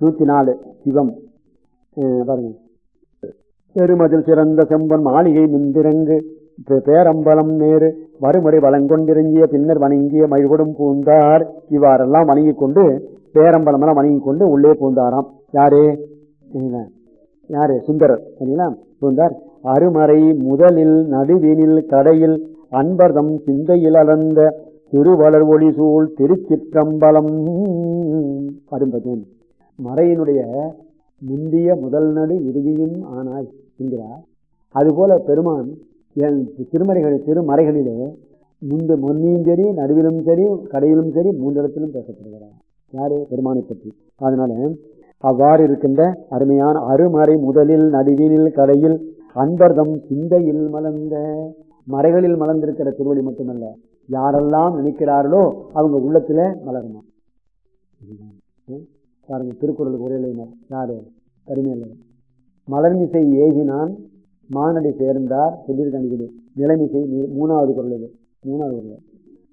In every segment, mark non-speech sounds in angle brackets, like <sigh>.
நூத்தி நாலு சிவம். பாருங்க. பெருமதில் சிறந்த செம்பன் மாளிகை மிந்திரங்கு பே- பேரம்பலம் நேரு மறுமுறை வளங்கொண்டிறங்கிய பின்னர் வணங்கிய மழிகொடும் பூந்தார் இவ்வாறெல்லாம் வணங்கிக் கொண்டு பேரம்பலம் எல்லாம் வணங்கிக் கொண்டு உள்ளே பூந்தாராம். யாரு? யாரு? சுந்தரர் சரிங்களா? பூந்தார். அருமறை முதலில் நடுவினில் கடையில் அன்பர்தம் சிந்தையில் அளந்த திருவலர் ஒளி சூழ் திருச்சிற்றம்பலம். அரும்பதன் மறையினுடைய முந்திய முதல் நடு இறுதியும் ஆனாய் என்கிறார். அதுபோல பெருமான் என் திருமறைகள் திருமறைகளிலே முன்பு முன்னியும் சரி நடுவிலும் சரி கடையிலும் சரி மூன்றிடத்திலும் பேசப்படுகிறார். யாரு? பெருமானை பற்றி. அதனால அவ்வாறு இருக்கின்ற அருமையான அருமறை முதலில் நடுவினில் கடையில் அன்பர்தம் சிந்தையில் மலர்ந்த மறைகளில் மலர்ந்திருக்கிற திருவடி மட்டுமல்ல யாரெல்லாம் நினைக்கிறார்களோ அவங்க உள்ளத்துல மலரணும் பாருங்கள் பாருங்க திருக்குறளுக்கு ஒரே இளைஞர் யாரு? கருமையில் மலர்மிசை ஏகினான் மானடி சேர்ந்தார் சொல்லியிருக்காங்க நிலைமிசை நீ- மூணாவது குரல் இது. மூணாவது குரல்.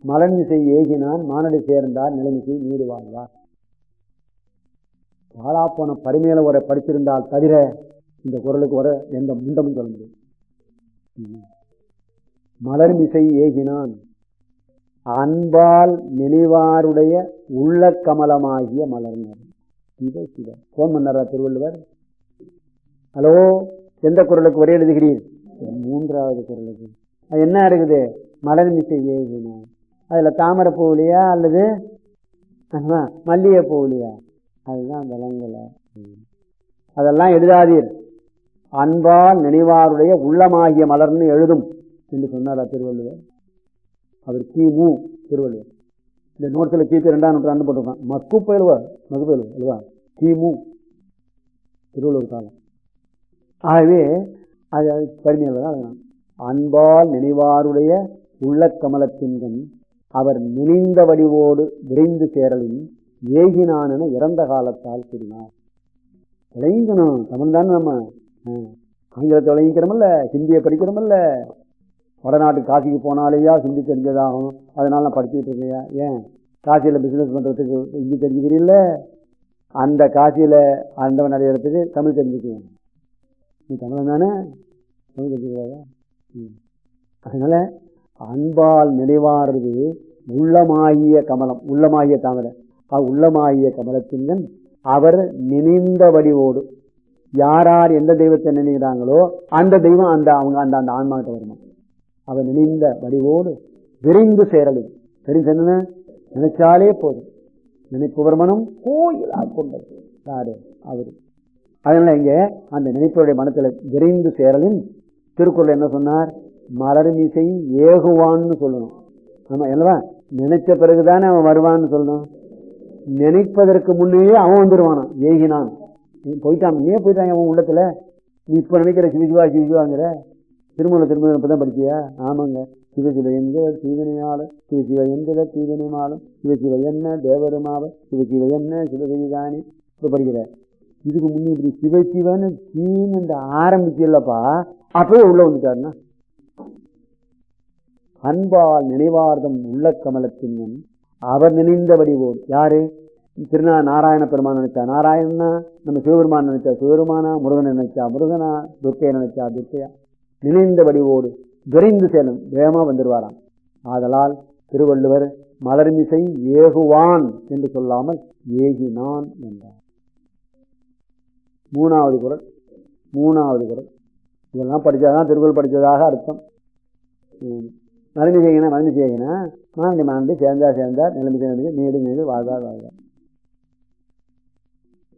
மலர்மிசை ஏகினான் மானடி சேர்ந்தார் நிலைமிசை நீடு வாழ்வார் பாலாப்போன பரிமையில உரை படிச்சிருந்தால் தவிர இந்த குரலுக்கு வர எந்த முண்டமும் சொல்ல முடியும் மலர்மிசை ஏகினான் அன்பால் நினைவாருடைய உள்ள கமலமாகிய மலர்னர் சிவ சிவ. போன் பண்ணாரா திருவள்ளுவர். ஹலோ எந்த குரலுக்கு ஒரே எழுதுகிறீர்? மூன்றாவது குரலுக்கு. அது என்ன இருக்குது? மலர்மிசை ஏகினான் அதில் தாமரை பூவிலையா அல்லது மல்லிகை பூவிலையா? அதுதான் விலங்குல. அதெல்லாம் எழுதாதீர். அன்பால் நினைவாருடைய உள்ளமாகிய மலர்னு எழுதும் என்று சொன்னாரா திருவள்ளுவர்? அவர் கிமு திருவள்ளுவர். இந்த நோட்ஸில் கிபி ரெண்டாம் நூற்றாண்டு போட்டிருக்கான். மக்கு பயிலுவா மக்கு பயிலுவா அல்லவா கிமு திருவள்ளுவர் காலம். ஆகவே அது பரிமையில் தான் அன்பால் நினைவாருடைய உள்ள கமலத்தின்கண் அவர் நினைந்த வடிவோடு விரைந்து சேரலின் ஏகினான் என இறந்த காலத்தால் கூறினார். விளைங்கணும் தமிழ் தானே நம்ம ஆங்கிலத்தை விளைவிக்கிறோமில்ல ஹிந்தியை படிக்கிறோமில்ல வடநாட்டு காசிக்கு போனாலேயா ஹிந்தி தெரிஞ்சதாகும். அதனால நான் படிச்சுட்டு இருக்கையா ஏன்? காசியில் பிஸ்னஸ் பண்ணுறதுக்கு ஹிந்தி தெரிஞ்சுக்கிறீல்ல? அந்த காசியில் ஆண்டவன் அடையிறதுக்கு தமிழ் தெரிஞ்சுக்குவேன் நீ தமிழன் தானே? தமிழ் தெரிஞ்சுக்கிறாயா? ம். அன்பால் நினைவாடுறது உள்ளமாகிய கமலம் உள்ளமாகிய தாமரை. உள்ளமாகிய கமலத்தின் அவர் நினைந்த வடிவோடு யார் யார் எந்த தெய்வத்தை நினைக்கிறாங்களோ அந்த தெய்வம் அந்த அவங்க அந்த அந்த ஆன்மாட்ட வருமா? அவன் நினைந்த வடிவோடு விரைந்து சேரலை விரைந்து என்ன? நினைச்சாலே போதும். நினைப்பவர் மனம் கோயில் கொண்டது. யாரு? அவரு. அதனால இங்க அந்த நினைப்பவருடைய மனத்தில் விரைந்து சேரலின் திருக்குறள் என்ன சொன்னார்? மலர்மிசை ஏகுவான்னு சொல்லணும். ஆமா என்னவா? நினைச்ச பிறகுதானே அவன் வருவான்னு சொல்லணும். நினைப்பதற்கு முன்னே அவன் வந்துருவானான் ஏகினான். நீ போயிட்டான்? ஏன் போயிட்டான் அவன் உள்ளத்துல? நீ இப்ப நினைக்கிற சிவிஜுவா சிவிஜுவாங்கிற? திருமலை திருமணம் இப்பதான் படிச்சியா ஆமாங்க. சிவசிவ எந்த தீவினையால சிவசிவ எந்த தீவினைமாலும் சிவசிவ என்ன தேவருமாவ சிவசிவ என்ன சிவகதிதானி இப்போ படிக்கிற. இதுக்கு முன்னே இப்படி சிவசிவன்னு சீன்னு ஆரம்பிச்சு இல்லப்பா அப்பவே உள்ள வந்துட்டாருன்னா? அன்பால் நினைவார்தம் உள்ள கமலத்தின் அவர் நினைந்தபடி ஓர். யாரு? திருநா நாராயண பெருமான் நினைச்சா நாராயணனா? நம்ம சிவபெருமான் நினைச்சா சிவபெருமானா? முருகன் நினைச்சா முருகனா? துர்க்கையை நினைச்சா துர்க்கையா? நினைந்த வடிவோடு விரைந்து செல்லும் வேகமாக வந்துடுவாராம் ஆதலால் திருவள்ளுவர் மலர்மிசை ஏகுவான் என்று சொல்லாமல் ஏகினான் என்றார். மூணாவது குரல் மூணாவது குரல். இதெல்லாம் படிச்சாதான் திருக்குறள் படித்ததாக அர்த்தம். மலர்மி மருந்து மலர்மி மருந்து மாநிலை மாண்டி மாண்டி சேர்ந்தா சேர்ந்தா நிலைமை சேர்ந்து நீடு நீடு வாழ்வா வாழ்வா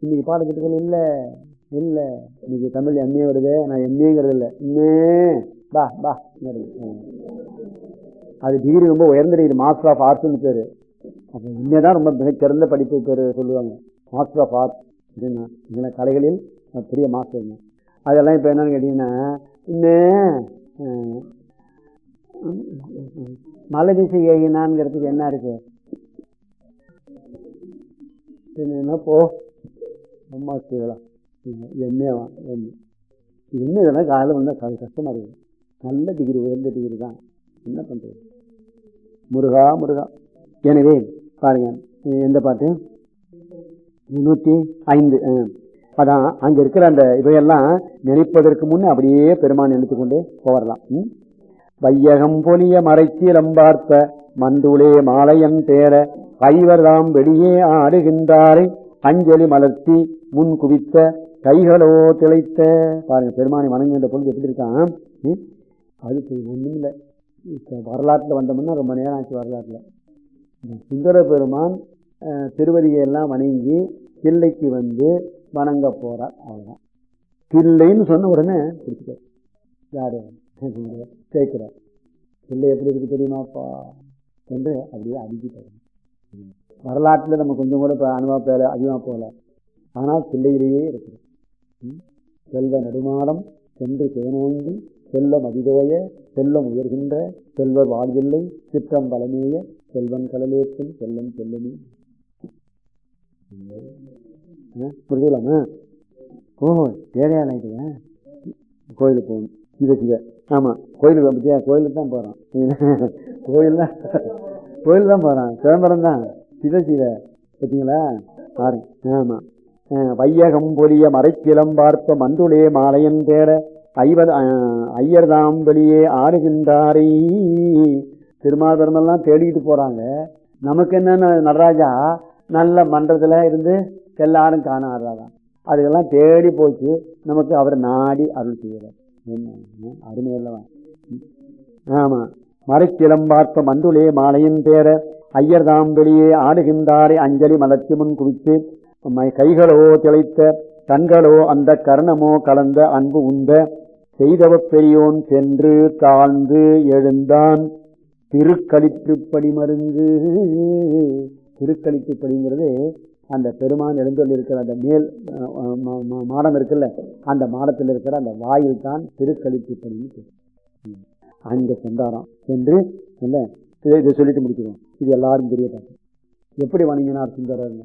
இன்னைக்கு பாடத்திட்டங்கள் இல்லை. இல்ல இன்னைக்கு தமிழ் எம்ஏ வருது நான் எம்ஏங்கிறது இல்லை. இன்னே பா பா அது டிகிரி ரொம்ப உயர்ந்த டிகிரி மாஸ்டர் ஆஃப் ஆர்ட்ஸ்னு பேர். அப்போ இன்னதான் ரொம்ப மிகச்சிறந்த படிப்பு பேர் சொல்லுவாங்க. மாஸ்டர் ஆஃப் ஆர்ட்ஸ் அப்படின்னா இதெல்லாம் கலைகளில் பெரிய மாஸ்டர் அதெல்லாம் இப்போ என்னன்னு கேட்டிங்கன்னா இன்னும் மலை திசை ஏகினான்ங்கிறதுக்கு என்ன இருக்கு? என்ன போ அம்மா செய்யலாம் என்னவா எம்ஏ என்ன இதெல்லாம் காலையில் வந்தால் கஷ்டமாக கஷ்டமா இருக்குது நல்ல டிகிரி உயர்ந்த டிகிரி தான் என்ன பண்ணுறது முருகா முருகா எனவே பாருங்க எந்த பாட்டு முந்நூற்றி ஐந்து அதான் அங்கே இருக்கிற அந்த இவையெல்லாம் நினைப்பதற்கு முன்னே அப்படியே பெருமான் நினைத்து கொண்டே போகலாம் ம்? வையகம் பொலிய மறைச்சீலம்பார்த்த மண்டுளே மாலையன் தேர கைவர்தாம் வெளியே ஆடுகின்றாரை அஞ்சலி மலர்த்தி முன் குவித்த கைகளோ திளைத்த பாருங்க பெருமானை வணங்குகின்ற பொழுது எப்படி இருக்கான்? அது அதுக்கு இல்லை. வரலாற்றில் வரலாற்றுல வந்தோம்னா ரொம்ப நேரம் ஆச்சு வரலாற்றில். சுந்தர பெருமான் அஹ், எல்லாம் வணங்கி தில்லைக்கு வந்து வணங்க போகிறார் அவ்வளோதான் தில்லைன்னு சொன்ன உடனே பிடிச்சிட்டார் யாரு? சேர்க்கிறார் தில்லை எப்படி இருக்கு தெரியுமாப்பா? என்று அப்படியே அடிக்கிட்டார் வரலாற்றில் நம்ம கொஞ்சம் கூட இப்போ அனுபவம் போகல அதிகமாக போகல. ஆனால் தில்லையிலேயே இருக்குது செல்வ நெடுமாடம் சென்று தேனோங்கி செல்வம் அதிதோய செல்வம் உயர்கின்ற செல்வர் வாழ்வில்லை சிற்றம் பலமேய செல்வன் கடலேற்றும் செல்வம் செல்லமே. புரிஞ்சுக்கலாமா? ஓ ஏழையா ஆயிடுங்க கோயிலுக்கு போகணும். சிவ சிவ. கோயிலுக்கு பத்தியா கோயிலுக்கு தான் போறான் <laughs> கோயில் தான் கோயில் தான் போறான் சிதம்பரம் தான். சிவ சிவ. பார்த்தீங்களா? பாருங்க ஆமா. வையகம் பொலிய மறைக்கிலம் பார்த்த மண்டுளே மாலையன் தேட ஐவர் அஹ் ஐயர்தாம் வெளியே ஆடுகின்றாரே. திருமாதர்மெல்லாம் தேடிக்கிட்டு போறாங்க. நமக்கு என்னென்ன நடராஜா? நல்ல மன்றத்தில் இருந்து எல்லாரும் காண ஆடுறாதான் அதுக்கெல்லாம் தேடி போச்சு. நமக்கு அவர் நாடி அருள் செய்கிறார் என்ன? அருமையல்லவா ஆமாம் மறைக்கிளம் பார்த்த மண்டுளே மாலையின் தேர ஐயர் தாம் வெளியே ஆடுகின்றாரே. அஞ்சலி மலர்ச்சி முன் குவித்து கைகளோ திளைத்த கண்களோ அந்த கர்ணமோ கலந்த அன்பு உந்த செய்தவ பெரியோன் சென்று தாழ்ந்து எழுந்தான். திருக்களிப்பு படிமருந்து திருக்களிப்பு படிங்கிறது அந்த பெருமான் எழுந்தொள்ளி இருக்கிற அந்த மேல் மாடம் இருக்குல்ல அந்த மாடத்தில் இருக்கிற அந்த வாயில் தான் திருக்களிப்பு பணின்னு அங்க சென்றாராம் சென்று இல்லை இதை இதை சொல்லிட்டு முடிக்கிறோம் இது எல்லாரும் தெரிய எப்படி வணங்கினார் சுந்தரர்?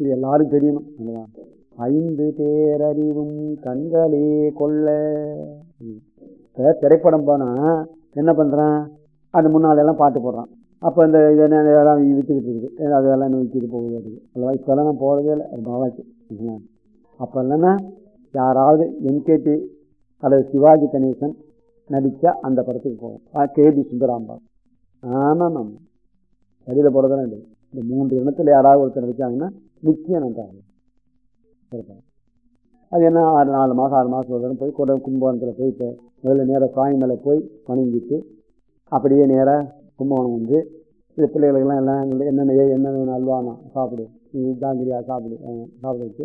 இது எல்லாருக்கும் தெரியணும் ஐந்து பேரறிவும் கண்களே கொள்ள. திரைப்படம் போனால் என்ன பண்ணுறான் அது முன்னாலெல்லாம் பாட்டு போடுறான். அப்போ இந்த இது என்ன இதெல்லாம் விற்றுக்கிட்டு இருக்குது. அதெல்லாம் விற்றுட்டு போகுது அது. அல்லவா இப்போல்லாம் நான் போகிறதே இல்லை. அது பாவாச்சு அப்போ இல்லைன்னா யாராவது எம்கேடி அல்லது சிவாஜி கணேசன் நடித்த அந்த படத்துக்கு போவோம் கேபி சுந்தராம்பா ஆமாம் ஆமாம். வெளியில் போகிறதெல்லாம் இல்லை. இந்த மூன்று இனத்தில் யாராவது ஒருத்தர் வச்சாங்கன்னா நிச்சயம் நன்றாக அது என்ன? ஆறு நாலு மாதம் ஆறு மாதம் ஒரு போய் கூட கும்பகோணத்தில் போயிட்டு முதல்ல நேராக சாமி மேலே போய் வணங்கிட்டு அப்படியே நேராக கும்பகோணம் வந்து இந்த பிள்ளைகளுக்கெல்லாம் எல்லாம் என்னென்ன ஏ- என்ன வேணும் அல்வானா சாப்பிடு. நீ ஜாங்கிரியா சாப்பிடு. சாப்பிட வச்சு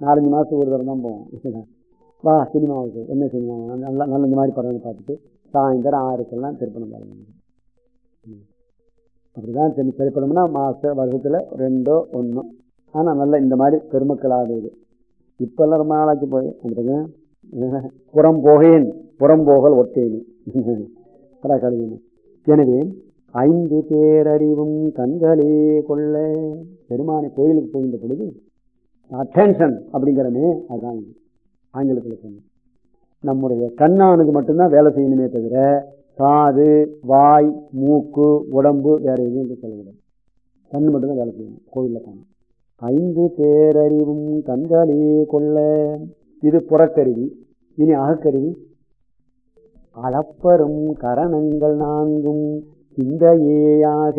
நாலஞ்சு மாதத்துக்கு ஒரு தடவை தான் போவோம். வா சினிமாவுக்கு. என்ன சினிமா? நல்லா நல்ல இந்த மாதிரி படம் பார்த்துட்டு சாயந்தரம் ஆறுக்கெல்லாம் திருப்பணம் பாருங்க. அப்படிதான் திரு- திரைப்படம்னா மாத வருஷத்தில் ரெண்டோ ஒன்றோ ஆனால் நல்ல இந்த மாதிரி பெருமக்கள் ஆகுது இப்போல்லாம் ரொம்ப நாளாச்சு போய். அப்படிங்க புறம் போகேன் புறம் போகல் ஒட்டேன். அதான் கழுவினு எனவே ஐந்து பேரறிவும் கண்களே கொள்ள பெருமானை கோயிலுக்கு போகின்ற பொழுது அட்டென்ஷன் அப்படிங்கிறமே அதுதான் ஆங்கிலத்தில் சொன்னேன். நம்முடைய கண்ணானது மட்டும்தான் வேலை செய்யணுமே தவிர காது வாய் மூக்கு உடம்பு வேறு எதுவும் என்று சொல்லக்கூடாது கண் மட்டும்தான் வேலை செய்யணும் கோயிலில் காணும். ஐந்து பேரறிவும் கண்களே கொள்ள. இது புறக்கருவி இனி அகக்கருவி. அளப்பரும் கரணங்கள் நான்கும் சிந்தையேயாக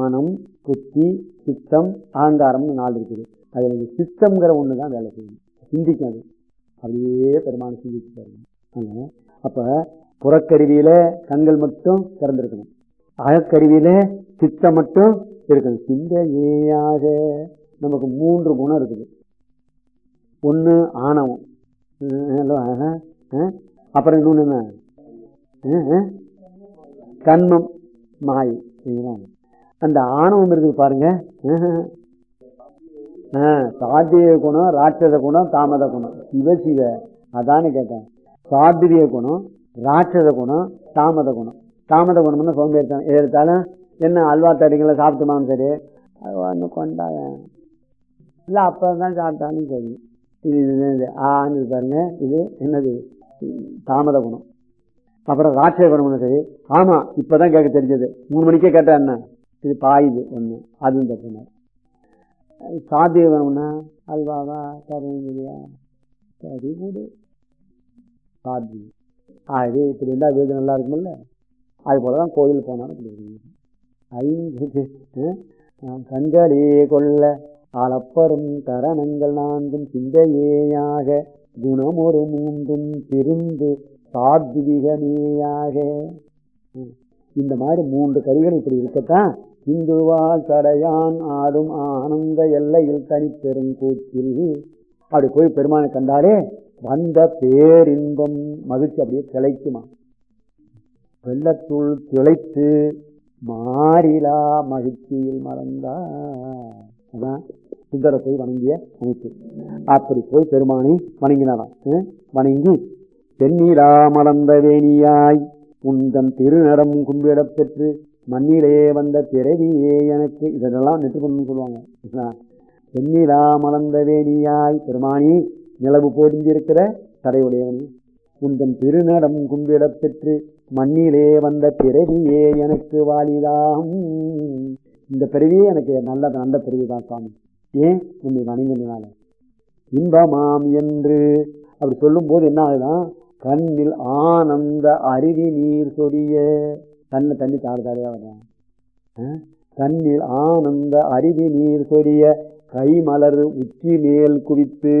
மனம் புத்தி சித்தம் அகங்காரம் நாள் இருக்குது. அதில் இந்த சித்தம்ங்கிற ஒன்று தான் வேலை செய்யணும் சிந்திக்காது. அப்படியே பெருமான சிந்திச்சு பாருங்க அப்போ புறக்கருவியில கண்கள் மட்டும் திறந்திருக்கணும் அகக்கருவியில சித்தம் மட்டும் இருக்கணும் சிந்தையாக நமக்கு மூன்று குணம் இருக்குது. ஒன்று ஆணவம். அப்புறம் இன்னொன்று என்ன? கண்மம் மாய். சரிங்களா? அந்த ஆணவம் இருக்குது பாருங்க. சாத்திய குணம் ராட்சத குணம் தாமத குணம். சிவ சிவ அதானே கேட்டேன். சாத்திரிய குணம் ராட்சத குணம் தாமத குணம். தாமத குணம்னு சோம்பேறித்தனம் எது எடுத்தாலும் என்ன அல்வா தடிங்களை சாப்பிட்டுமான்னு சரி. அது ஒன்று கொண்டாய இல்லை அப்போ தான் சாப்பிட்டாலும் சரி. இது இது ஆன்னு பாருங்க. இது என்னது? தாமத குணம். அப்புறம் ராட்சத குணம்னு சரி. ஆமாம் இப்போ தான் கேட்க தெரிஞ்சது. மூணு மணிக்கே கேட்டால் என்ன? இது பாயுது ஒன்று அதுவும் தப்புனார் சாத்திய குணம்னா அல்வாவா தரீங்களா சரி கூடு சாத்தியம். ஆகவே இப்படி இருந்தால் வீடு நல்லா இருக்குமில்ல? அது போல தான் கோயில் போனாலும் இப்படி இருக்கு. ஐந்து கண்களே கொள்ள அளப்பரும் தரணங்கள் நான்கும் சிந்தையேயாக குணமொரு மூன்றும் திருந்து சாத்விகமேயாக. இந்த மாதிரி மூன்று கரிகள் இப்படி இருக்கத்தான் இந்துவால் கடையான் ஆடும் ஆனந்த எல்லையில் தனிப்பெரும் கூச்சில் அப்படி போய் பெருமானை கண்டாலே வந்த பேரின்பம் மகிழ்ச்சி அப்படியே திளைக்குமா வெள்ளத்துள் திளைத்து மாறிலா மகிழ்ச்சியில் மறந்தா. அதான் சுந்தர போய் வணங்கிய அமைப்பு. அப்படி போய் பெருமானை வணங்கினாராம். வணங்கி தென்னிலா மலர்ந்த வேணியாய் உந்தன் திருநடம் கும்பிடப் பெற்று மண்ணிலே வந்த பிறவியே எனக்கு. இதெல்லாம் நெற்று பண்ணு சொல்லுவாங்க. சரிங்களா? தென்னிலா மலர்ந்த வேணியாய் பெருமானி நிலவு போடிஞ்சிருக்கிற தடையுடையவனி உந்தன் திருநடம் கும்பிடப் பெற்று மண்ணிலே வந்த பிறவியே எனக்கு வாலிதாம் இந்த பிறவியே எனக்கு நல்ல நல்ல பிறவி தான் சாமி. ஏன்? உன்னை வணங்கினால இன்பமாம் என்று அப்படி சொல்லும்போது என்ன ஆகுதான் கண்ணில் ஆனந்த அருவி நீர் சொரிய. கண்ணை தண்ணி தாறு தாரையா வரும் கண்ணில் ஆனந்த அருவி நீர் சொரிய. கைமலர் உச்சி மேல் குவித்து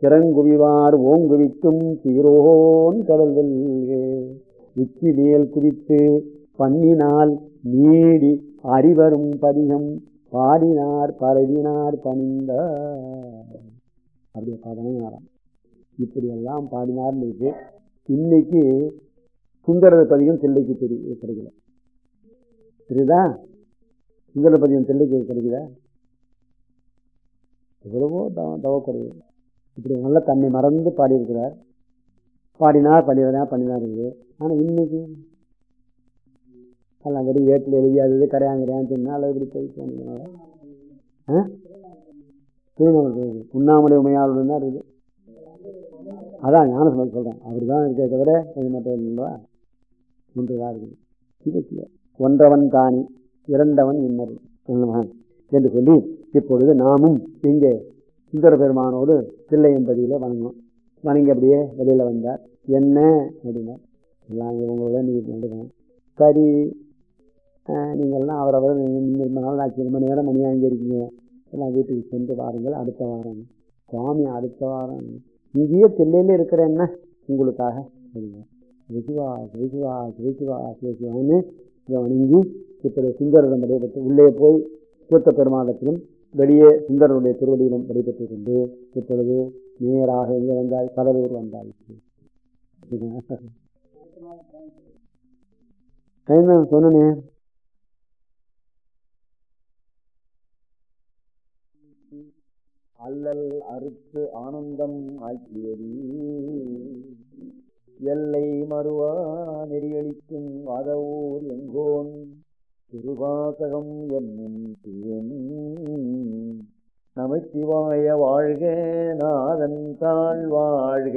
திறங்குவிவார் ஓங்குவிக்கும் சீரோன் கடல்கள் உச்சி மேல் குவித்து பண்ணினால் நீடி அறிவரும் பதிகம் பாடினார் பரவினார் பணிந்த. அப்படியே பதினாறாம் இப்படியெல்லாம் பாடினார்னு இருக்கு. இன்னைக்கு சுந்தர பதிகம் தில்லைக்கு தெரிய கிடைக்கல. தெரியுதா? சுந்தர பதிகம் தில்லைக்கு கிடைக்குதா எவ்வளவோ தவ தவக்குறைவு இப்படி நல்ல தன்னை மறந்து பாடியிருக்கிறார். பாடினார் பண்ணிவிடா பண்ணினார் இருக்குது. ஆனால் இன்னைக்கு எல்லாம் வெறும் ஏட்டில் எழுதியாதது கரையாங்கிறான்னு சொன்னால் இப்படி போய் போனதுனால திருநெல்வேலி உண்ணாமலை உமையாளுடன் தான் இருக்குது. அதான் ஞான சொல்ல சொல்கிறேன் அப்படி தான் இருக்கே தவிர இது மட்டும் இல்லைங்களா? ஒன்று தான் இருக்குது. இது ஒன்றவன் தானி இரண்டவன் இன்னது என்று சொல்லி இப்பொழுது நாமும் இங்கே சுந்தர பெருமானோடு தில்லையம்பதியில் வணங்கினோம் வணங்கி அப்படியே வெளியில் வந்தார். என்ன? அப்படின்னா எல்லாம் இவங்களோட நீங்கள் நடுவேன் சரி. நீங்கள்லாம் அவரவர் நீங்கள் ரொம்ப நாள் ஆச்சு. ரொம்ப நேரம் மணி அங்கே இருக்கீங்க. எல்லாம் வீட்டுக்கு சென்று வாருங்கள். அடுத்த வாரம். சுவாமி அடுத்த வாரம். இங்கேயே தில்லையில் இருக்கிற என்ன? உங்களுக்காக. சரிங்க விசுவா விசுவா விசுவா விசுவான்னு இதை வணங்கி. இப்படி சுந்தரிடம் விடைபெற்று உள்ளே போய் சூத்த பெருமாளத்திலும் வெளியே சுந்தரனுடைய திருவடியிலும் நடைபெற்றுக் கொண்டு இப்பொழுது நேராக எங்கே வந்தாய்? கடலூர் வந்தாய். என்ன? சொன்னனே? அல்லல் அறுத்து ஆனந்தம் ஆக்கியது எல்லை மறுவா நெறியளிக்கும் வாதவூர் எங்கோன். திருவாசகம் என்னும் தேன். நமச்சிவாய வாழ்க நாதன் தாழ் வாழ்க.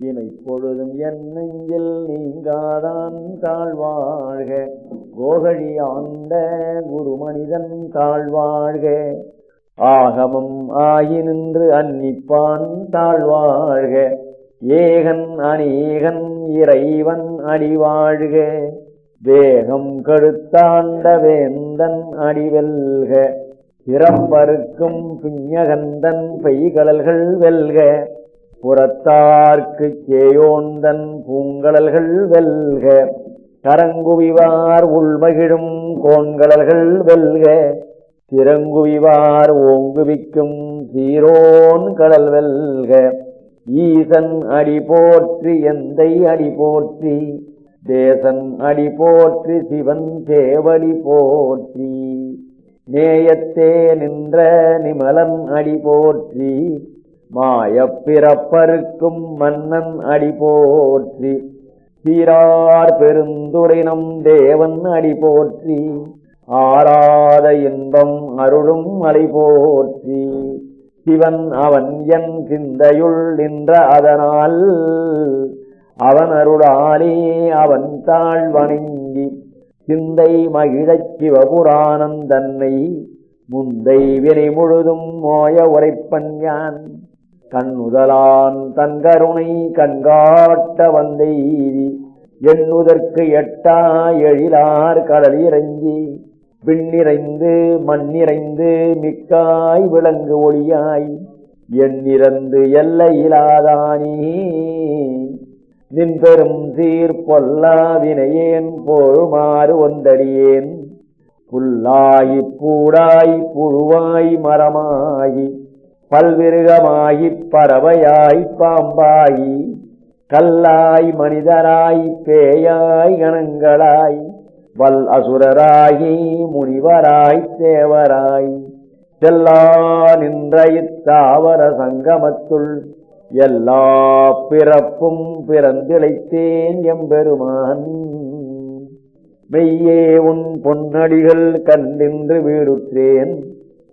இமை பொழுதும் என் நெஞ்சில் நீங்காதான் தாழ்வாழ்க கோகழி ஆண்ட குரு மனிதன் தாழ்வாழ்க ஆகமம் ஆகி நின்று அன்னிப்பான் தாழ்வாழ்க ஏகன் அநேகன் இறைவன் அடிவாழ்க வேகம் கடுத்தாண்ட வேந்தன் அடிவெல்க பிறப்பருக்கும் பிஞகந்தன் பெய்கடல்கள் வெல்க புறத்தார்க்கு சேயோந்தன் பூங்கடல்கள் வெல்க கரங்குவிவார் உள்மகிழும் கோண்கடல்கள் வெல்க திறங்குவிவார் ஓங்குவிக்கும் சீரோன் கடல் வெல்க. ஈசன் அடி போற்றி எந்தை அடி போற்றி தேசன் அடி போற்றி சிவன் தேவடி போற்றி. நேயத்தே நின்ற நிமலன் அடி போற்றி மாயப்பிறப்பருக்கும் மன்னன் அடி போற்றி. சீரார் பெருந்துரைனம் தேவன் அடி போற்றி ஆராத இன்பம் அருளும் அலை போற்றி. சிவன் அவன் என் சிந்தையுள் நின்ற அதனால் அவன் அருளாலே அவன் தாழ்வணி சிந்தை மகிழச் சிவபுராணம் தன்னை முந்தை வினை முழுதும் மோய உரைப்பன் யான். கண்ணுதலான் தன் கருணை கண்காட்ட வந்தெய்தி எண்ணுதற்கு எட்டா எழிலார் கடல் இறங்கி விண்ணிறைந்து மண்ணிறைந்து மிக்காய் விளங்கு ஒளியாய் எண்ணிறந்து எல்லையிலாதானே நின் பெரும் சீர் பொல்லா வினையேன் போழுமாறு ஒன்றடியேன். புல்லாயி பூடாய் புழுவாய் மரமாயி பல்விருகமாயி பறவையாய் பாம்பாயி கல்லாய் மனிதராய் பேயாய் கணங்களாய் வல் அசுரராகி முனிவராய் தேவராய். செல்லா நின்ற இத்தாவர சங்கமத்துள் எல்லா பிறப்பும் பிறந்திழைத்தேன் எம்பெருமான். மெய்யே உன் பொன்னடிகள் கண்டின்று வீடுற்றேன்.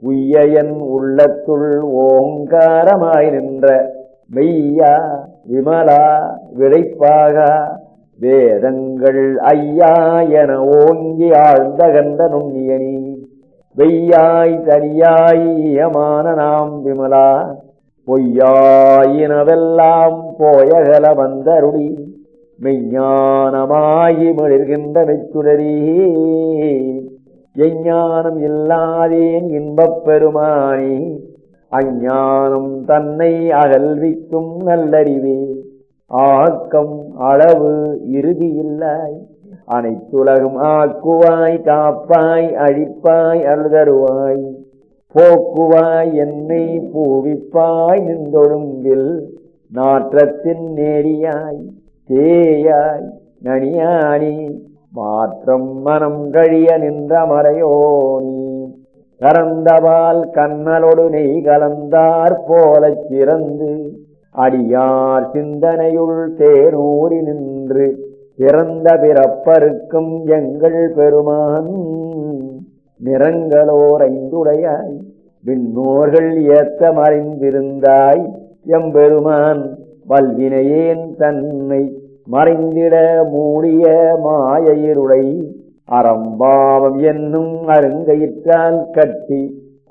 உய்யன் உள்ளத்துள் ஓங்காரமாய் நின்ற. மெய்யா விமலா விளைப்பாக வேதங்கள் ஐயா என ஓங்கி ஆழ்ந்த கண்ட நுண்ணியனி. வெய்யாய் தனியாய் ஈயமான நாம் விமலா. பொய்யாயினவெல்லாம் போயகல வந்தருளி மெய்ஞானமாகி மிளிர்கின்ற மெச்சுடரே எஞ்ஞானம் இல்லாதேன் இன்பப் பெருமானி அஞ்ஞானம் தன்னை அகல்விக்கும் நல்லறிவே. ஆக்கம் அளவு இறுதி இல்லாய் அனைத்துலகம் ஆக்குவாய் காப்பாய் அழிப்பாய் அழுதருவாய் போக்குவாய் என்னை பூவிப்பாய் நின்றொடுங்கில் நாற்றத்தின் நேரியாய் தேயாய் நனியாணி மாற்றம் மனம் கழிய நின்ற மறையோனி கறந்தவால் கண்ணலொடு நெய் கலந்தார் போலச் சிறந்து அடியார் சிந்தனையுள் தேரூறி நின்று பிறந்த பிறப்பருக்கும் எங்கள் பெருமான். நிறங்களோர் ஐந்துடையாய் விண்ணோர்கள் ஏத்த மறைந்திருந்தாய் எம்பெருமான் வல்வினையேன் தன்னை மறைந்திட மூடிய மாயயிருளை அறம்பாவம் என்னும் அருங்கயிற்றால் கட்டி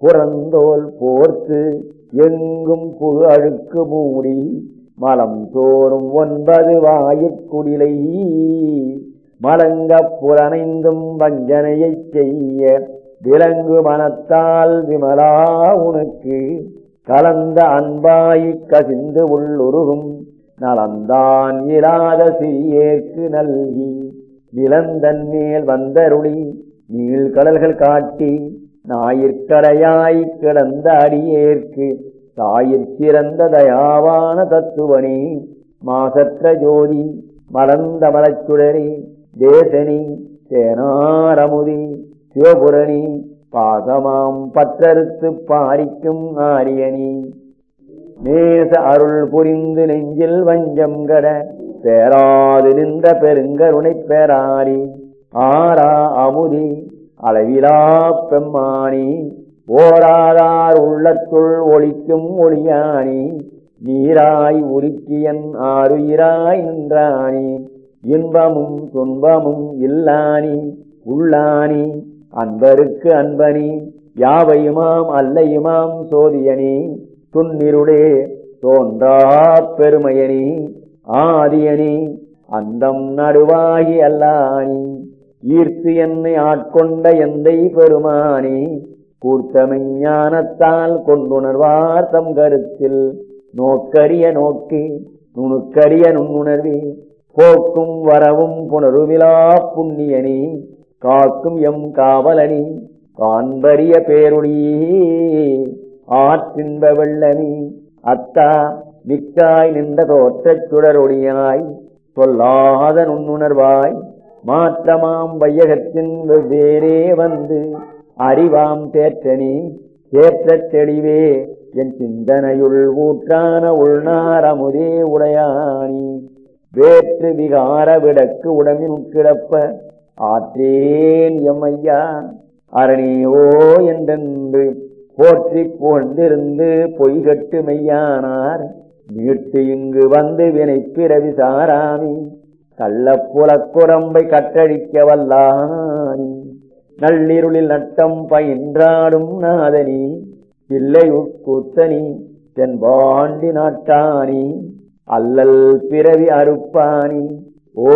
புறந்தோல் போர்த்து எங்கும் புழு அழுக்கு மூடி மலம் தோறும் ஒன்பது வாயிற்குடிலை மலங்க புலனைந்தும் வஞ்சனையைச் செய்ய விலங்கு மனத்தால் விமலா உனக்கு கலந்த அன்பாயிக் கசிந்து உள்ளுருகும். நலந்தான் இராத சிறியேற்கு நல்கி நிலந்தன் மேல் வந்தருளி நீழ்கடல்கள் காட்டி ஞாயிற்கரையாய் கிடந்த அடியேற்கு தாயிற் சிறந்த தயாவான தத்துவனே மாசற்ற ஜோதி மலர்ந்த மலச்சுடரே தேசனி சேனாரமுதி சிவபுரணி பாசமாம் பற்றறுத்து பாரிக்கும் ஆரியணி நேச அருள் புரிந்து நெஞ்சில் வஞ்சம் கட பேராது நின்ற பெருங்கருணை பேராரி. ஆரா அமுதி அளவிலா பெம்மானி. ஓராதார் உள்ளத்துள் ஒளிக்கும் ஒளியானி. நீராய் உருக்கியன் ஆறுயிராய் நின்றானி. இன்பமும் துன்பமும் இல்லானி உள்ளானி. அன்பருக்கு அன்பனி யாவையுமாம் அல்லையுமாம் சோதியனி துன்னிருளே தோன்றா பெருமையனி ஆதியனி அந்தம் நடுவாகி அல்லானி ஈர்த்து என்னை ஆட்கொண்ட எந்தை பெருமானி கூர்த்தமைஞானத்தால் கொண்டுணர்வார் தம் கருத்தில் நோக்கரிய நோக்கி நுணுக்கரிய நுண்ணுணர்வி போக்கும் வரவும் புனருவிழா புண்ணியனி காக்கும் எம் காவலனி காண்பரிய பேருளியே ஆற்றின்ப வெள்ளனி அத்தா மிக்காய் நின்ற தோற்றச் சுடரொளியாய் சொல்லாத நுண்ணுணர்வாய் மாற்றமாம் வையகத்தின் வெவ்வேறே வந்து அறிவாம் தேற்றனி தேற்றத் தெளிவே என் சிந்தனையுள் ஊற்றான உள்நாரமுதே உடையானி வேற்று விகார விடக்கு உடம்பின் உட்கிடப்ப ஆற்றேன் எம்மையா அரணியோ என்றென்று போற்றி புகழ்ந்திருந்து பொய்கட்டு மெய்யானார். வீட்டு இங்கு வந்து வினை பிறவி சாராமி கள்ளப்புலக்குரம்பை கட்டழிக்க வல்லானி நள்ளிருளில் நட்டம் பயின்றாடும் நாதனி இல்லை உப்புத்தனி தென் தென்பாண்டி நாட்டானி அல்லல் பிறவி அறுப்பானி. ஓ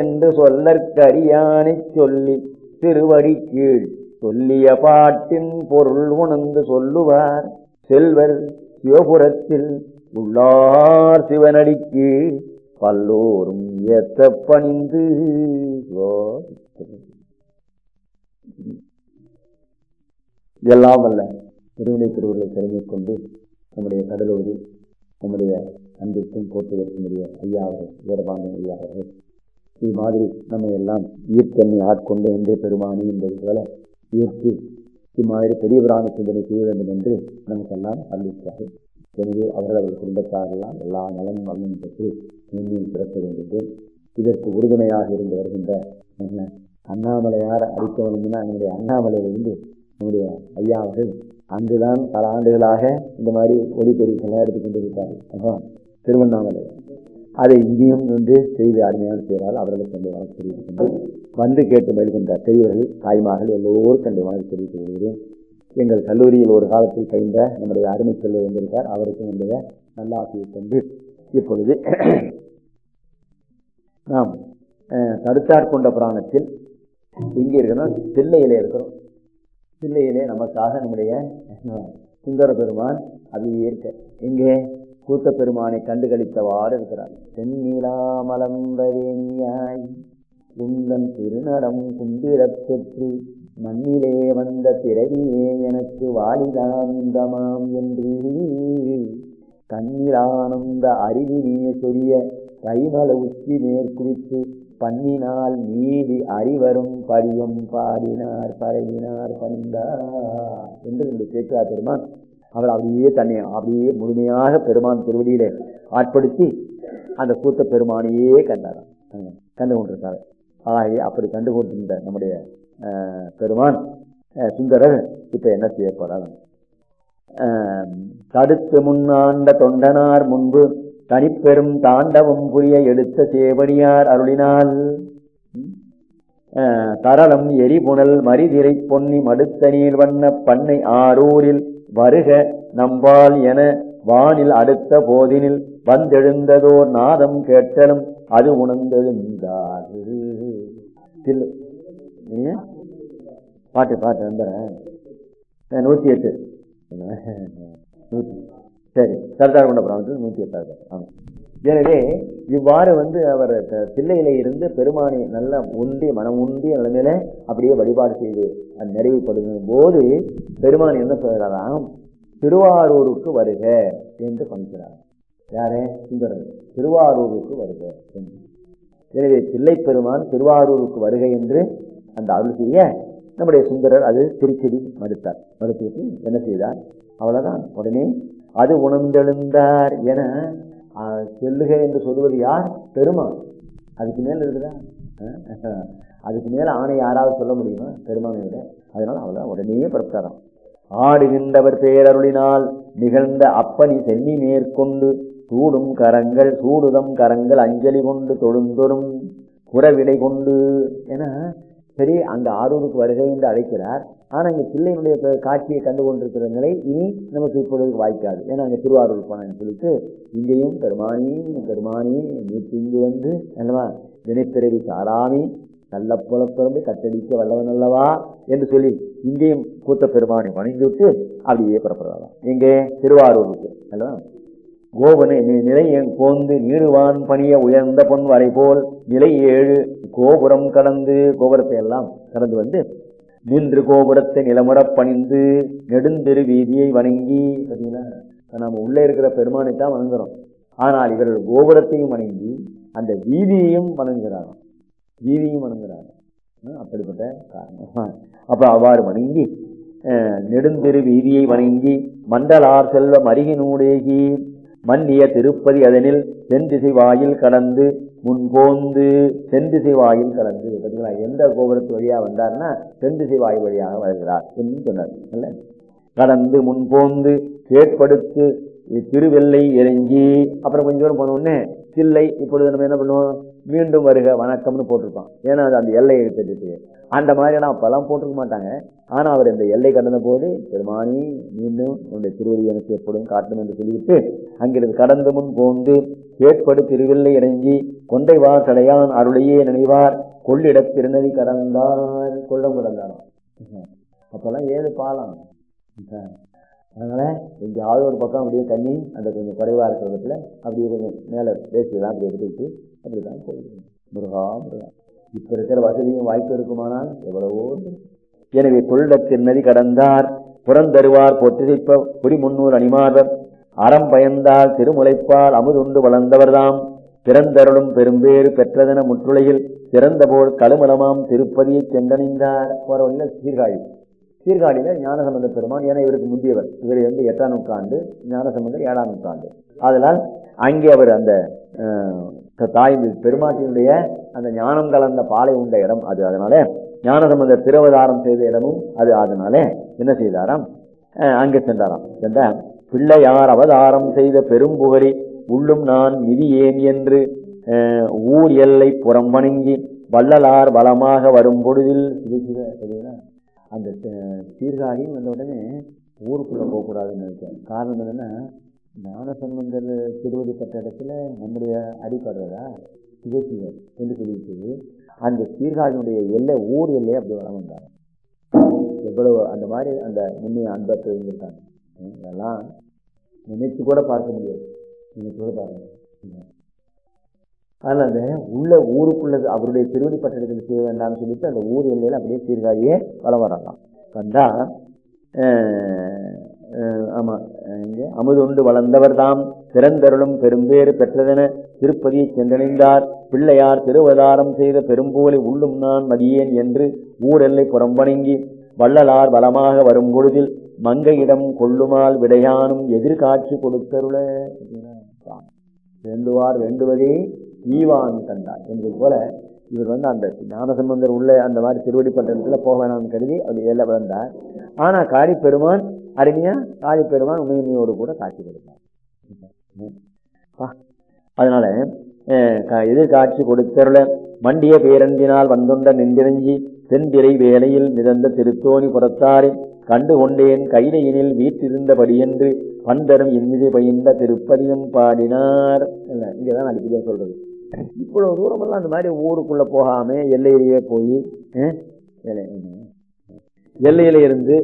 என்று சொல்லற்கரியானை சொல்லி திருவடி கீழ் சொல்லிய பாட்டின் பொருள் உணர்ந்து சொல்லுவார் செல்வர் சிவபுரத்தில் உள்ளார் சிவனடிக்கு பல்லோரும் ஏத்த பணிந்து எல்லாம் வல்ல திருவிழை திருவுருளை திறமை கொண்டு நம்முடைய கடலூரில் நம்முடைய அன்பிற்கும் போற்றுவதற்குரிய ஐயா அவர்கள் வீரபாண்டியன் ஐயா அவர்கள் இது மாதிரி நம்ம எல்லாம் ஈர்த்தன்னை ஆட்கொண்ட என்றே பெருமானி என்பது போல ஈர்த்து இம்மாதிரி பெரியவரான சிந்தனை செய்ய வேண்டும் என்று நமக்கெல்லாம் அறிவித்தார்கள். எனவே அவர்கள் அவர்கள் குடும்பத்தாரெல்லாம் எல்லா நலனும் வல்லும் பெற்று மீண்டும் பிறக்க வேண்டும் இதற்கு உறுதுணையாக இருந்து வருகின்ற என்ன, அண்ணாமலையார் அடிக்க வேண்டும்னா நம்முடைய அண்ணாமலையிலிருந்து நம்முடைய ஐயா அவர்கள் அங்குதான் பல ஆண்டுகளாக இந்த மாதிரி ஒலிபெருக்கெல்லாம் எடுத்துக் திருவண்ணாமலை. அதை இங்கேயும் வந்து செய்து அருமையான செய்கிறார் அவர்களுக்கு கண்டு வழக்கு தெரிவித்துக்கொண்டு வந்து கேட்டு வருகின்ற பெரியவர்கள் தாய்மார்கள் எல்லோரும் கண்டு வழக்கு தெரிவித்துக் கொள்கிறேன். எங்கள் கல்லூரியில் ஒரு காலத்தில் கைந்த நம்முடைய அருமை செல்வர் வந்திருக்கார். அவருக்கும் என்னுடைய நல்ல ஆசையை கொண்டு இப்பொழுது நாம் தடுத்தார் கொண்ட புராணத்தில் இங்கே இருக்கிறோம்? தில்லையிலே இருக்கிறோம். தில்லையிலே நமக்காக நம்முடைய சுந்தர பெருமான் அது இருக்க எங்கே? கூத்த பெருமானை கண்டுகளித்தவாறு இருக்கிறார். செந்நிலாமலம்பரேணியாய் உந்தன் திருநடம் கும்பிடப் பெற்று மண்ணிலே வந்த பிறவியே எனக்கு வாலிதானந்தமாம் என்று கண்ணீரானந்த அறிவினிய சொரிய கைமல உச்சி மேற்குறித்து பண்ணினால் நீதி அறிவரும் படியும் பாடினார் பரவினார் பணிந்தார் என்று இந்த சேக்கா பெருமான் அவர் அப்படியே தன்னை அப்படியே முழுமையாக பெருமான் திருவடியில ஆட்படுத்தி அந்த கூத்த பெருமானையே கண்டாராம். கண்டு கொண்டிருக்காரு ஆகவே அப்படி கண்டு கொண்டிருந்த நம்முடைய பெருமான் சுந்தரர் இப்ப என்ன செய்ய போறார்? தடுத்து முன்னாண்ட தொண்டனார் முன்பு தனிப்பெரும் தாண்டவம் புரிய எடுத்த சேவடியார் அருளினால் தரளம் எரிபுணல் மரிதிரை பொன்னி மடுத்த நீர் வண்ண பண்ணை ஆரூரில் வருக நம்பால் என வானில் அடுத்த போதினில் வந்தெழுந்ததோர் நாதம் கேட்டலும் அது உணர்ந்தெழுந்தாது. பாட்டு பாட்டு வந்துடுறேன் நூற்றி எட்டு. சரி சர்தார் கொண்ட நூற்றி நூத்தி எட்டாவது. ஆமாம் எனவே இவ்வாறு வந்து அவர் த- தில்லையில இருந்து பெருமானை நல்ல உண்டி மனம் உண்டி நிலைமையில அப்படியே வழிபாடு செய்து அது நிறைவுபடுத்தும் போது பெருமான் என்ன சொல்கிறாராம் திருவாரூருக்கு வருக என்று பணிக்கிறார் யாரே? சுந்தரன் திருவாரூருக்கு வருக என்று. எனவே தில்லை பெருமான் திருவாரூருக்கு வருக என்று அந்த அருள் செய்ய நம்முடைய சுந்தரர் அது திருச்செடி மறுத்தார். மறுத்துவிட்டு என்ன செய்தார்? அவ்வளவுதான். உடனே அது உணர்ந்தெழுந்தார் என செல்லுக என்று சொல்வது யார்? பெருமான். அதுக்கு மேல் இருக்குதா அதுக்கு மேல் ஆணை யாராவது சொல்ல முடியுமா? பெருமானை விட. அதனால அவள் உடனேயே பிறப்பாராம் ஆடுகின்றவர் பேரருளினால் நிகழ்ந்த அப்பனி சென்னி மேற்கொண்டு சூடும் கரங்கள் சூடுதம் கரங்கள் அஞ்சலி கொண்டு தொழுந்தொரும் குறவிடை கொண்டு. என சரி அந்த ஆரூருக்கு வருகை என்று அழைக்கிறார். ஆனால் இங்கே பிள்ளையினுடைய காட்சியை கண்டு கொண்டிருக்கிற நிலை இனி நமக்கு இப்பொழுது வாய்க்காது. ஏன்னா அங்கே திருவாரூர் போனேன்னு சொல்லிட்டு இங்கேயும் பெருமானி பெருமானி நீட்டு இங்கு வந்து என்னவா? வினைப்பிறவி சாராமி நல்ல புலப்பிறந்து கட்டடிக்க வல்லவன் அல்லவா? என்று சொல்லி இங்கேயும் கூத்த பெருமானை வணங்கி விட்டு அப்படியே புறப்படுறாங்க இங்கே திருவாரூருக்கு. அல்லவா? கோவனை நி- கோந்து நீடுவான் பணிய உயர்ந்த பொன் வரை போல் நிலை ஏழு கோபுரம் கடந்து கோபுரத்தை எல்லாம் கடந்து வந்து நின்று கோபுரத்தை நிலமுறப் பணிந்து நெடுந்தெரு வீதியை வணங்கி பார்த்தீங்களா? நம்ம உள்ளே இருக்கிற பெருமானை தான் வணங்குறோம். ஆனால் இவர்கள் கோபுரத்தையும் வணங்கி அந்த வீதியையும் வணங்குகிறாராம் வீதியும் வணங்குகிறார் அப்படிப்பட்ட காரணம். அப்போ அவ்வாறு வணங்கி நெடுந்தெரு நெடுந்திரு வீதியை வணங்கி மண்டலார் செல்வ மருகினூடேகி மன்னிய திருப்பதி அதனில் தென்திசை வாயில் கடந்து முன்போந்து தென்திசை வாயில் கடந்து. பார்த்தீங்களா எந்த கோபுரத்து வழியாக வந்தார்னா தென்திசை வாயில் வழியாக வருகிறார் என்று சொன்னார். இல்லை கடந்து முன்போந்து கேட்படுத்து திருவெல்லை இறங்கி அப்புறம் கொஞ்சம் தூரம் சில்லை இப்பொழுது நம்ம என்ன பண்ணுவோம்? மீண்டும் வருக வணக்கம்னு போட்டிருப்பான். ஏன்னா அது அந்த எல்லையை எடுத்துட்டு அந்த மாதிரியெல்லாம் அப்பெல்லாம் போட்டிருக்க மாட்டாங்க. ஆனால் அவர் இந்த எல்லை கடந்த போது பெருமானி மீண்டும் என்னுடைய திருவடி எனக்கு எப்படும் காட்டணும் என்று சொல்லிவிட்டு அங்கிருந்து கடந்து முன் போந்து ஏற்படு திருவில்லை இறங்கி கொண்டை வா தடையான் அருளையே நினைவார் கொள்ளிட திருநதி கடந்தார் கொள்ளம் கடந்தாராம். அப்பெல்லாம் ஏது பாலம். அதனால் எங்கேயாவது ஒரு பக்கம் அப்படியே தண்ணி அந்த கொஞ்சம் குறைவாக இருக்கிற இடத்துல அப்படியே கொஞ்சம் மேலே பேசியெல்லாம் அப்படி எடுத்துக்கிட்டு அப்படிதான் போயிடுது முருகா முருகா. இப்போ இருக்கிற வசதியும் வாய்ப்பு இருக்குமானால் எவ்வளவோ எனவே கொள்ளத்தின் நதி கடந்தார் புறந்தருவார் பொற்றிசைப்ப புரி முன்னூர் அணிமாதர் அறம் பயந்தால் திருமுலைப்பால் அமுதுண்டு வளர்ந்தவர்தாம். பிறந்தருளும் பெரும்பேறு பெற்றதென முற்றுளையில் சிறந்தபோல் கழுமலமாம் திருப்பதியை சென்றணிந்தார். போற சீர்காழி. சீர்காழியில் ஞானசம்பந்த பெருமான் ஏன்னா இவருக்கு முந்தியவர். இவர் வந்து எட்டாம் நூற்றாண்டு ஞானசம்பந்தர் ஏழாம் நூற்றாண்டு. அதனால் அங்கே அவர் அந்த தாய் பெருமாட்டினுடைய அந்த ஞானம் கலந்த பாலை உண்ட இடம் அது. அதனால ஞானசம்பந்தர் திருவதாரம் செய்த இடமும் அது. அதனால என்ன செய்தாராம்? அங்கே சென்றாராம். சென்ற பிள்ளையார் அவதாரம் செய்த பெரும்புகரி உள்ளும் நான் நிதி ஏன் என்று ஊர் எல்லை புறம் வணங்கி வள்ளலார் பலமாக வரும் பொழுதில் அந்த சீர்காழி வந்த உடனே ஊருக்குள்ளே போகக்கூடாதுன்னு நினைச்சேன். காரணம் என்னென்னா ஞானசம்பந்தர் திருவடி பட்ட இடத்துல நம்முடைய அடிப்படுறதா சிவசிவர் என்று சொல்லிட்டு அந்த சீர்காழியினுடைய எல்லை ஊர் எல்லையே அப்படி வளம் வந்தார் எவ்வளவு அந்த மாதிரி அந்த முன்னைய அன்பற்று இருந்திருக்காங்க. இதெல்லாம் நினைச்சு கூட பார்க்க முடியாது. நினைச்சு கூட பார்க்க அதனால உள்ள ஊருக்குள்ளது அவருடைய திருவடி பட்டணத்தில் செய்ய வேண்டாம்னு சொல்லிட்டு அந்த ஊர் எல்லையில அப்படியே சீர்காழியே வளம் வரலாம் வந்தா ஆமா இங்கே அமுதுண்டு வளர்ந்தவர் தாம் திறந்தருளும் பெரும்பேறு பெற்றதென திருப்பதியை சென்றடைந்தார். பிள்ளையார் திருவதாரம் செய்த பெரும்போலை உள்ளும் நான் மதியேன் என்று ஊரெல்லை புறம்பணங்கி வள்ளலார் வளமாக வரும் பொழுதில் மங்கையிடம் கொள்ளுமால் விடையானும் எதிர்காட்சி கொடுத்தருள. வேண்டுவார் வேண்டுவதே ஈவான் கண்டார். என்பது போல இவர் வந்து அந்த ஞானசம்பந்தர் உள்ள அந்த மாதிரி திருவடி பட்டணத்தில் போக வேணாம்னு கருதி அவர் ஏல வந்தார். ஆனால் காரி பெருமான் அருமையா காரி பெருமான் கூட காட்சி கொடுத்தார். அதனால எதிர்காட்சி கொடுத்தருள மண்டிய பேரண்டினால் வந்துண்ட நின்றிரஞ்சி தென்திரை வேலையில் மிதந்த திருத்தோணி புறத்தாரை கண்டு கொண்டேன் கைலையினில் வீட்டிருந்தபடியென்று பந்தரும் இன்னிது பயின்ற திருப்பதியும் பாடினார். இல்ல இங்கதான் அடிப்படையாக சொல்றது. இவ்வளோ தூரமெல்லாம் அந்த மாதிரி ஊருக்குள்ளே போகாம எல்லையிலேயே போய் எல்லையில இருந்து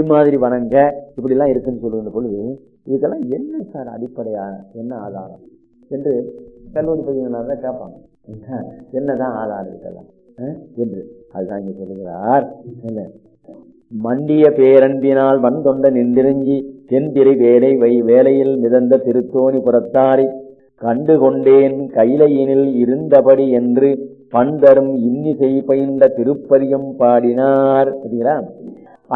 இம்மாதிரி வணங்க இப்படிலாம் இருக்குன்னு சொல்லுகின்ற பொழுது இதுக்கெல்லாம் என்ன சார் அடிப்படையாக என்ன ஆதாரம்? என்று கல்லூரி பையனாக தான் கேட்பாங்க. என்னதான் ஆதாரம் இருக்கலாம் என்று. அதுதான் இங்கே சொல்லுகிறார். இல்லை மண்டிய பேரன்பினால் வந்தொண்ட நின்றிருஞ்சி தென்திரை வேலை வை வேலையில் மிதந்த திருத்தோணி புறத்தாரி கண்டு கொண்டேன் கைலையினில் இருந்தபடி என்று பண்டரும் இன்னிசை பயின்ற திருப்பதியம் பாடினார். சரிங்களா?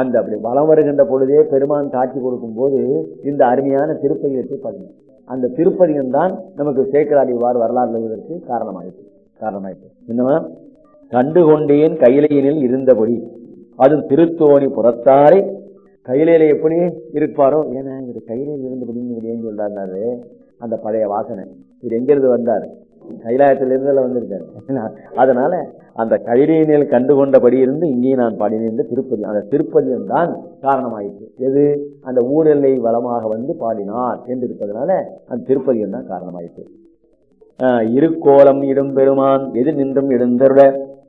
அந்த அப்படி வளம் வருகின்ற பொழுதே பெருமான் காட்சி கொடுக்கும் போது இந்த அருமையான திருப்பதியத்தை பாடினார் அந்த திருப்பதியம் தான் நமக்கு சேக்கராடிவார் வரலாறு எழுவதற்கு காரணமாயிற்று காரணமாயிற்று என்னவா கண்டு கொண்டேன் கைலையினில் இருந்தபடி. அது திருத்தோணி புறத்தாரை. கையில எப்படி இருப்பாரோ? ஏன்னா இது கையிலையில் இருந்தபடின்னு ஏன் சொல்றாரு அந்த பழைய வாசனை. இது எங்கிருந்து வந்தார்? கைலாயத்திலிருந்து வந்திருக்காரு. <laughs> அதனால அந்த கைலியினில் கண்டு கொண்டபடி இருந்து இங்கேயும் நான் பாடினேன் திருப்பதி. அந்த திருப்பதியம் தான் காரணமாயிற்று. எது? அந்த ஊரெல்லை வளமாக வந்து பாடினார் என்று இருப்பதனால அந்த திருப்பதியம் தான் காரணமாயிற்று. இருக்கோலம் இடும் பெருமான் எது நின்றும் எழுந்தருட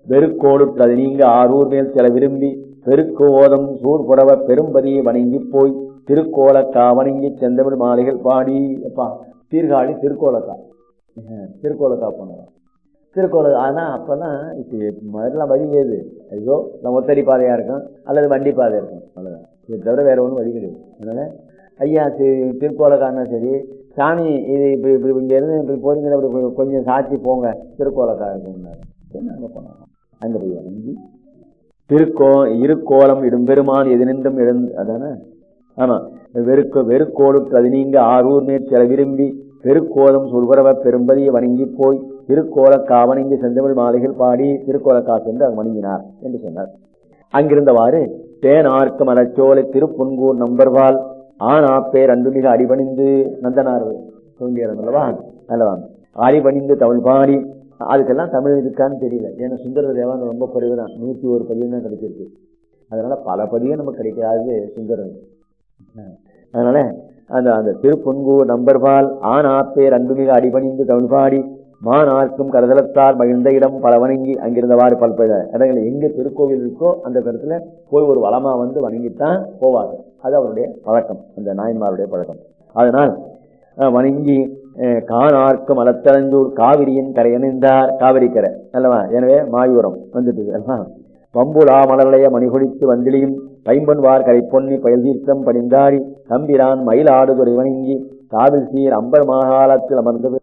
வெறுக்கோடு அது நீங்க ஆரூர் மேல் சில விரும்பி பெருக்கோதம் சூர்புடவ பெரும்பதியை வணங்கி போய் திருக்கோலக்கா வணங்கி செந்தமிழ் மாலைகள் பாடி அப்பா சீர்காழி திருக்கோலக்கா திருக்கோலக்கா போனோம் திருக்கோல தான் இப்போ முதல்ல வழி ஏது? ஐயோ நம்ம ஒத்தடி பாதையாக இருக்கும் அல்லது வண்டி பாதை இருக்கும் அவ்வளோதான் இதை தவிர வேறு ஒன்றும் வழி கிடையாது. அதனால் ஐயா திருக்கோலக்கானா சரி சாமி இது இப்படி இப்படி இங்கேருந்து இப்படி போகிறீங்கன்னா இப்படி கொஞ்சம் சாட்சி போங்க திருக்கோலக்கா இருக்குன்னாரு அங்க போனாங்க அங்க போய் வணங்கி திருக்கோ இருக்கோலம் இடும்பெருமான் எது நின்றும் எழுந்து அதானே? ஆமாம் வெறுக்க வெறுக்கோடு அது நீங்க ஆரூர் மேற் சில விரும்பி பெருக்கோலம் சொல்பரவ பெரும்பதியை வணங்கி போய் திருக்கோலக்கா வணங்கி செந்தமிழ் மாலைகள் பாடி திருக்கோலக்கா சென்று அங்கு வணங்கினார் என்று சொன்னார். அங்கிருந்தவாறு தேனார்க்கு மலச்சோலை திருப்புன்கூர் நம்பர்வால் ஆனா பேர் அன்புமிக அடிபணிந்து நந்தனார் தோன்றியது அல்லவா? அல்லவா? அடிபணிந்து தமிழ் பாடி அதுக்கெல்லாம் தமிழ் இருக்கான்னு தெரியல. ஏன்னா சுந்தர தேவாங்க ரொம்ப குறைவு தான் நூற்றி ஒரு பதிவு தான் கிடைச்சிருக்கு. அதனால பல பதிவும் நமக்கு கிடைக்காது சுந்தரன் அதனால அந்த அந்த திருப்பொன்கூர் நம்பர்பால் ஆப்பேர் அன்புமிக அடிபணிந்து தமிழ்பாடி மானார்க்கும் கருதலத்தார் மகிழ்ந்த இடம் பல வணங்கி அங்கிருந்தவாறு பல பல இடங்கள் எங்கே திருக்கோவில் இருக்கோ அந்த இடத்துல போய் ஒரு வளமாக வந்து வணங்கித்தான் போவார். அது அவருடைய பழக்கம் அந்த நாயன்மாருடைய பழக்கம். அதனால் வணங்கி கான் காணார்க்கும் அலத்தரஞ்சூர் காவிரியின் கரையணிந்தார் காவிரி கரை அல்லவா? எனவே மாயூரம் வந்துட்டு அல்லவா பம்புலா மலர்ளைய மணிகுடித்து வந்திலியும் பைம்பொன்வார் கரைப்பொன்னி பயல்தீர்த்தம் பணிந்தாடி தம்பிரான் மயிலாடுதுறை வணங்கி தாவில் சீர் அம்பர் மாகாலத்தில் அமர்ந்தது